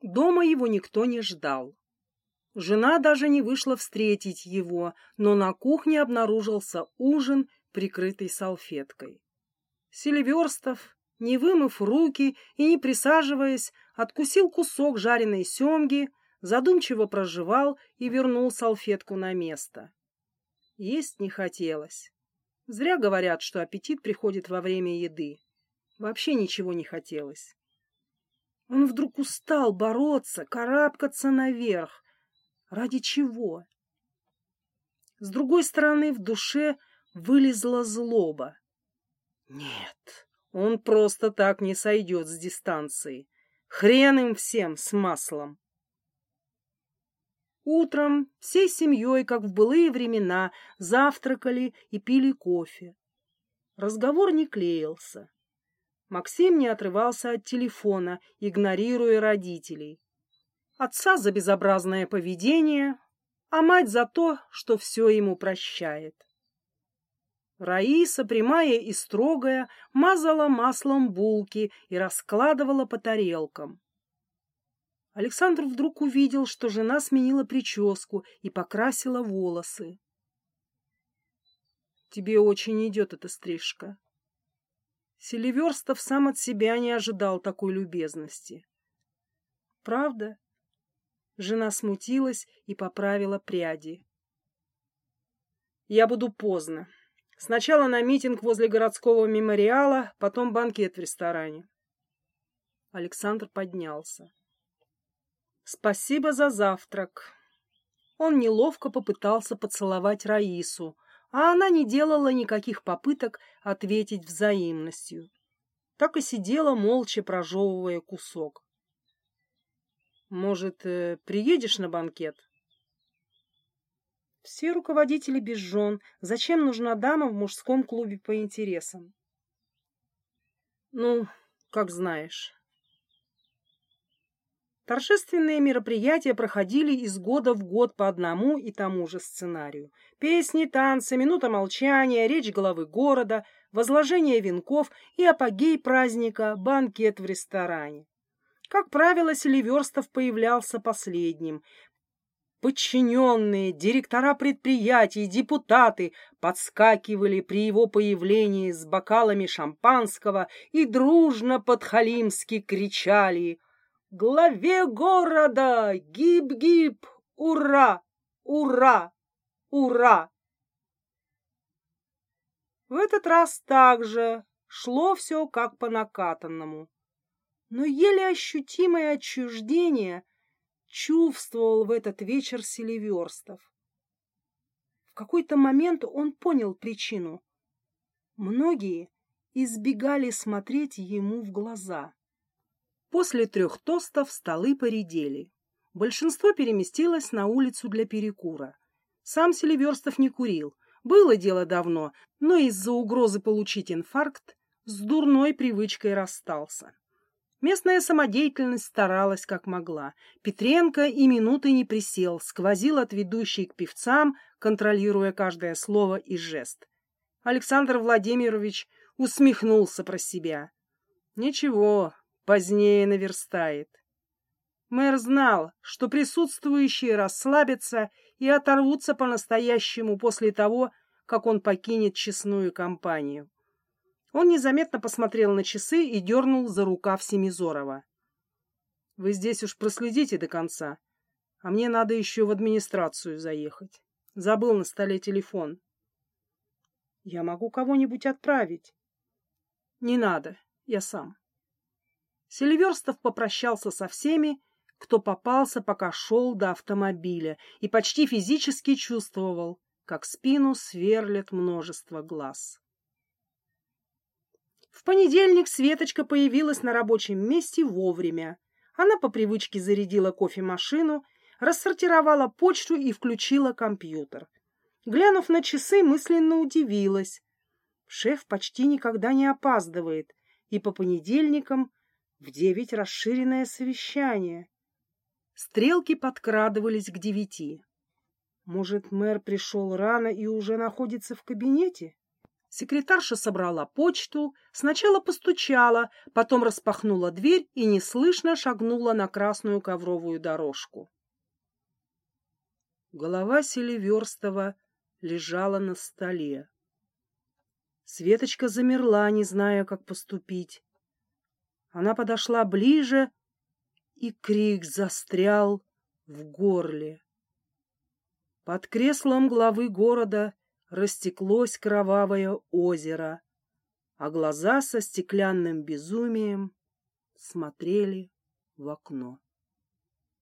Дома его никто не ждал. Жена даже не вышла встретить его, но на кухне обнаружился ужин, прикрытый салфеткой. Селиверстов, не вымыв руки и не присаживаясь, откусил кусок жареной семги, задумчиво прожевал и вернул салфетку на место. Есть не хотелось. Зря говорят, что аппетит приходит во время еды. Вообще ничего не хотелось. Он вдруг устал бороться, карабкаться наверх. Ради чего? С другой стороны, в душе вылезла злоба. Нет, он просто так не сойдет с дистанции. Хрен им всем с маслом. Утром всей семьей, как в былые времена, завтракали и пили кофе. Разговор не клеился. Максим не отрывался от телефона, игнорируя родителей. Отца за безобразное поведение, а мать за то, что все ему прощает. Раиса, прямая и строгая, мазала маслом булки и раскладывала по тарелкам. Александр вдруг увидел, что жена сменила прическу и покрасила волосы. «Тебе очень идет эта стрижка», Селиверстов сам от себя не ожидал такой любезности. «Правда?» Жена смутилась и поправила пряди. «Я буду поздно. Сначала на митинг возле городского мемориала, потом банкет в ресторане». Александр поднялся. «Спасибо за завтрак». Он неловко попытался поцеловать Раису, а она не делала никаких попыток ответить взаимностью. Так и сидела, молча прожевывая кусок. «Может, э, приедешь на банкет?» Все руководители без жен. Зачем нужна дама в мужском клубе по интересам? Ну, как знаешь. Торжественные мероприятия проходили из года в год по одному и тому же сценарию. Песни, танцы, минута молчания, речь главы города, возложение венков и апогей праздника – банкет в ресторане. Как правило, Селиверстов появлялся последним. Подчиненные, директора предприятий, депутаты подскакивали при его появлении с бокалами шампанского и дружно подхалимски кричали – главе города! Гиб-гиб! Ура! Ура! Ура! В этот раз также шло все как по накатанному. Но еле ощутимое отчуждение чувствовал в этот вечер Селиверстов. В какой-то момент он понял причину. Многие избегали смотреть ему в глаза. После трех тостов столы поредели. Большинство переместилось на улицу для перекура. Сам Селиверстов не курил. Было дело давно, но из-за угрозы получить инфаркт с дурной привычкой расстался. Местная самодеятельность старалась как могла. Петренко и минуты не присел, сквозил от ведущей к певцам, контролируя каждое слово и жест. Александр Владимирович усмехнулся про себя. Ничего, позднее наверстает. Мэр знал, что присутствующие расслабятся и оторвутся по-настоящему после того, как он покинет честную компанию. Он незаметно посмотрел на часы и дернул за рукав Семизорова. — Вы здесь уж проследите до конца, а мне надо еще в администрацию заехать. Забыл на столе телефон. — Я могу кого-нибудь отправить. — Не надо, я сам. Сильверстов попрощался со всеми, кто попался, пока шел до автомобиля, и почти физически чувствовал, как спину сверлят множество глаз. В понедельник Светочка появилась на рабочем месте вовремя. Она по привычке зарядила кофемашину, рассортировала почту и включила компьютер. Глянув на часы, мысленно удивилась. Шеф почти никогда не опаздывает, и по понедельникам в девять расширенное совещание. Стрелки подкрадывались к девяти. Может, мэр пришел рано и уже находится в кабинете? Секретарша собрала почту, сначала постучала, потом распахнула дверь и неслышно шагнула на красную ковровую дорожку. Голова Селиверстова лежала на столе. Светочка замерла, не зная, как поступить. Она подошла ближе, и крик застрял в горле. Под креслом главы города растеклось кровавое озеро, а глаза со стеклянным безумием смотрели в окно.